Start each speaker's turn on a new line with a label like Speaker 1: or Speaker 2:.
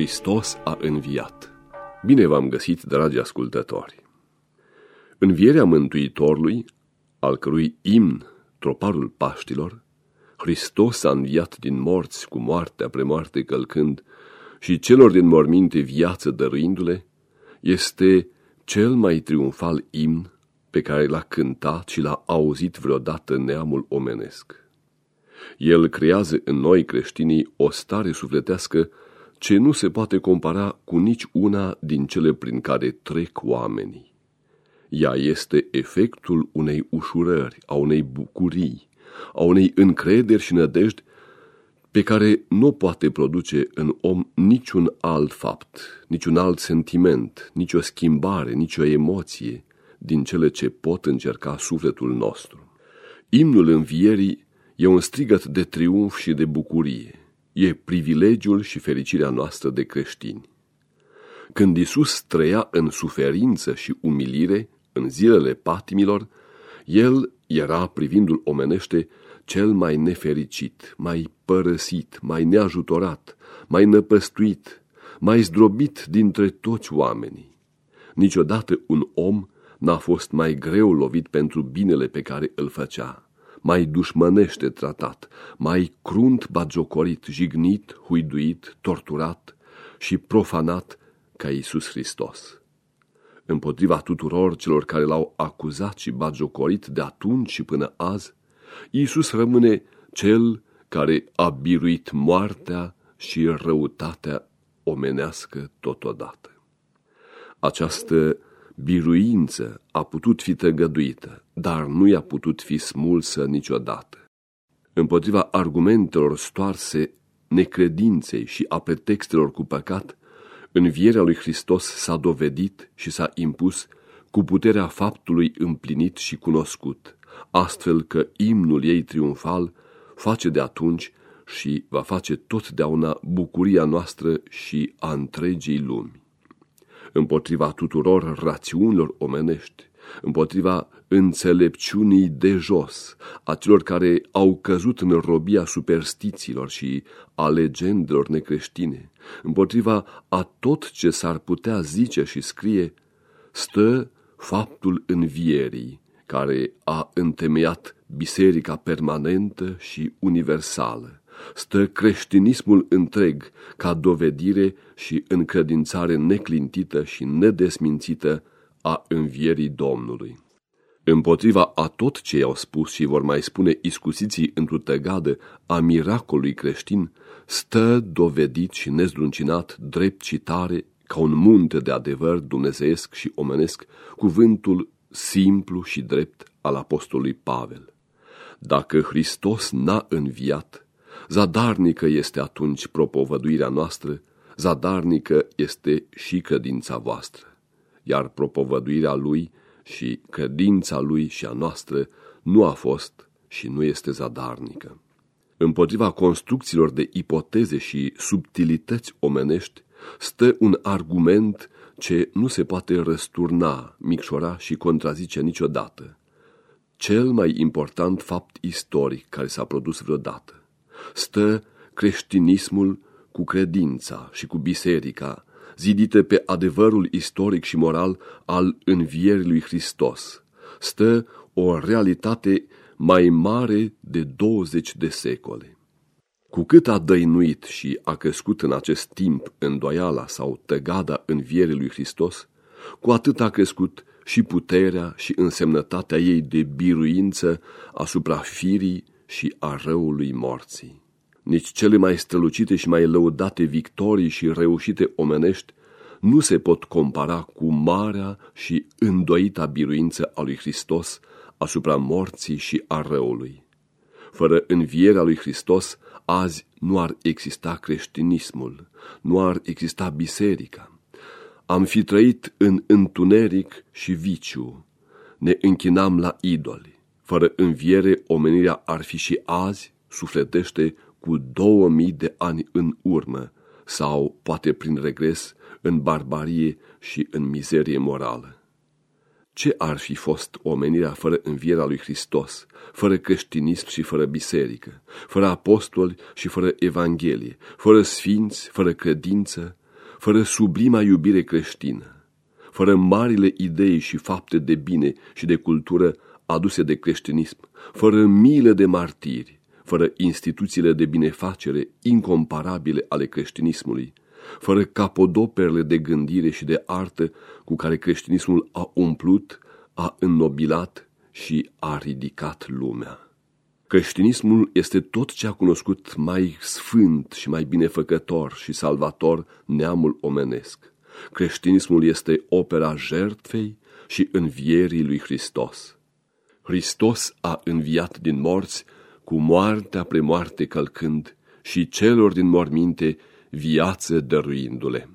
Speaker 1: Hristos a înviat. Bine v-am găsit, dragi ascultători! Învierea Mântuitorului, al cărui imn, troparul Paștilor, Hristos a înviat din morți cu moartea premoarte călcând și celor din morminte viață dăruindu-le, este cel mai triumfal imn pe care l-a cântat și l-a auzit vreodată neamul omenesc. El creează în noi creștinii o stare sufletească ce nu se poate compara cu nici una din cele prin care trec oamenii. Ea este efectul unei ușurări, a unei bucurii, a unei încrederi și nădejdi pe care nu poate produce în om niciun alt fapt, niciun alt sentiment, nicio schimbare, nicio emoție din cele ce pot încerca sufletul nostru. Imnul învierii e un strigăt de triumf și de bucurie e privilegiul și fericirea noastră de creștini. Când Isus trăia în suferință și umilire, în zilele patimilor, el era, privindul omenește, cel mai nefericit, mai părăsit, mai neajutorat, mai năpăstuit, mai zdrobit dintre toți oamenii. Niciodată un om n-a fost mai greu lovit pentru binele pe care îl făcea mai dușmănește tratat, mai crunt bagiocorit, jignit, huiduit, torturat și profanat ca Iisus Hristos. Împotriva tuturor celor care l-au acuzat și bagiocorit de atunci și până azi, Iisus rămâne cel care a biruit moartea și răutatea omenească totodată. Această biruință a putut fi tăgăduită, dar nu i-a putut fi smulsă niciodată. Împotriva argumentelor stoarse necredinței și a pretextelor cu păcat, învierea lui Hristos s-a dovedit și s-a impus cu puterea faptului împlinit și cunoscut, astfel că imnul ei triumfal face de atunci și va face totdeauna bucuria noastră și a întregii lumi împotriva tuturor rațiunilor omenești, împotriva înțelepciunii de jos, a celor care au căzut în robia superstițiilor și a legendelor necreștine, împotriva a tot ce s-ar putea zice și scrie, stă faptul învierii, care a întemeiat biserica permanentă și universală stă creștinismul întreg ca dovedire și încredințare neclintită și nedesmințită a învierii Domnului. Împotriva a tot ce i-au spus și vor mai spune iscusiții într-o tăgadă a miracolului creștin, stă dovedit și nezdruncinat, drept și tare, ca un munte de adevăr dumnezeiesc și omenesc, cuvântul simplu și drept al apostolului Pavel. Dacă Hristos n-a înviat, Zadarnică este atunci propovăduirea noastră, zadarnică este și credința voastră, iar propovăduirea lui și credința lui și a noastră nu a fost și nu este zadarnică. Împotriva construcțiilor de ipoteze și subtilități omenești stă un argument ce nu se poate răsturna, micșora și contrazice niciodată. Cel mai important fapt istoric care s-a produs vreodată stă creștinismul cu credința și cu biserica, zidite pe adevărul istoric și moral al învierii lui Hristos. Stă o realitate mai mare de 20 de secole. Cu cât a dăinuit și a crescut în acest timp îndoiala sau tăgada învierii lui Hristos, cu atât a crescut și puterea și însemnătatea ei de biruință asupra firii și a răului morții. Nici cele mai strălucite și mai lăudate victorii și reușite omenești nu se pot compara cu marea și îndoita biruință a lui Hristos asupra morții și a răului. Fără învierea lui Hristos, azi nu ar exista creștinismul, nu ar exista biserica. Am fi trăit în întuneric și viciu, ne închinam la idoli. Fără înviere, omenirea ar fi și azi, sufletește, cu două mii de ani în urmă, sau, poate prin regres, în barbarie și în mizerie morală. Ce ar fi fost omenirea fără învierea lui Hristos, fără creștinism și fără biserică, fără apostoli și fără evanghelie, fără sfinți, fără credință, fără sublima iubire creștină, fără marile idei și fapte de bine și de cultură aduse de creștinism, fără milă de martiri, fără instituțiile de binefacere incomparabile ale creștinismului, fără capodoperele de gândire și de artă cu care creștinismul a umplut, a înnobilat și a ridicat lumea. Creștinismul este tot ce a cunoscut mai sfânt și mai binefăcător și salvator neamul omenesc. Creștinismul este opera jertfei și învierii lui Hristos. Hristos a înviat din morți cu moartea premoarte călcând și celor din morminte viață dăruindu-le.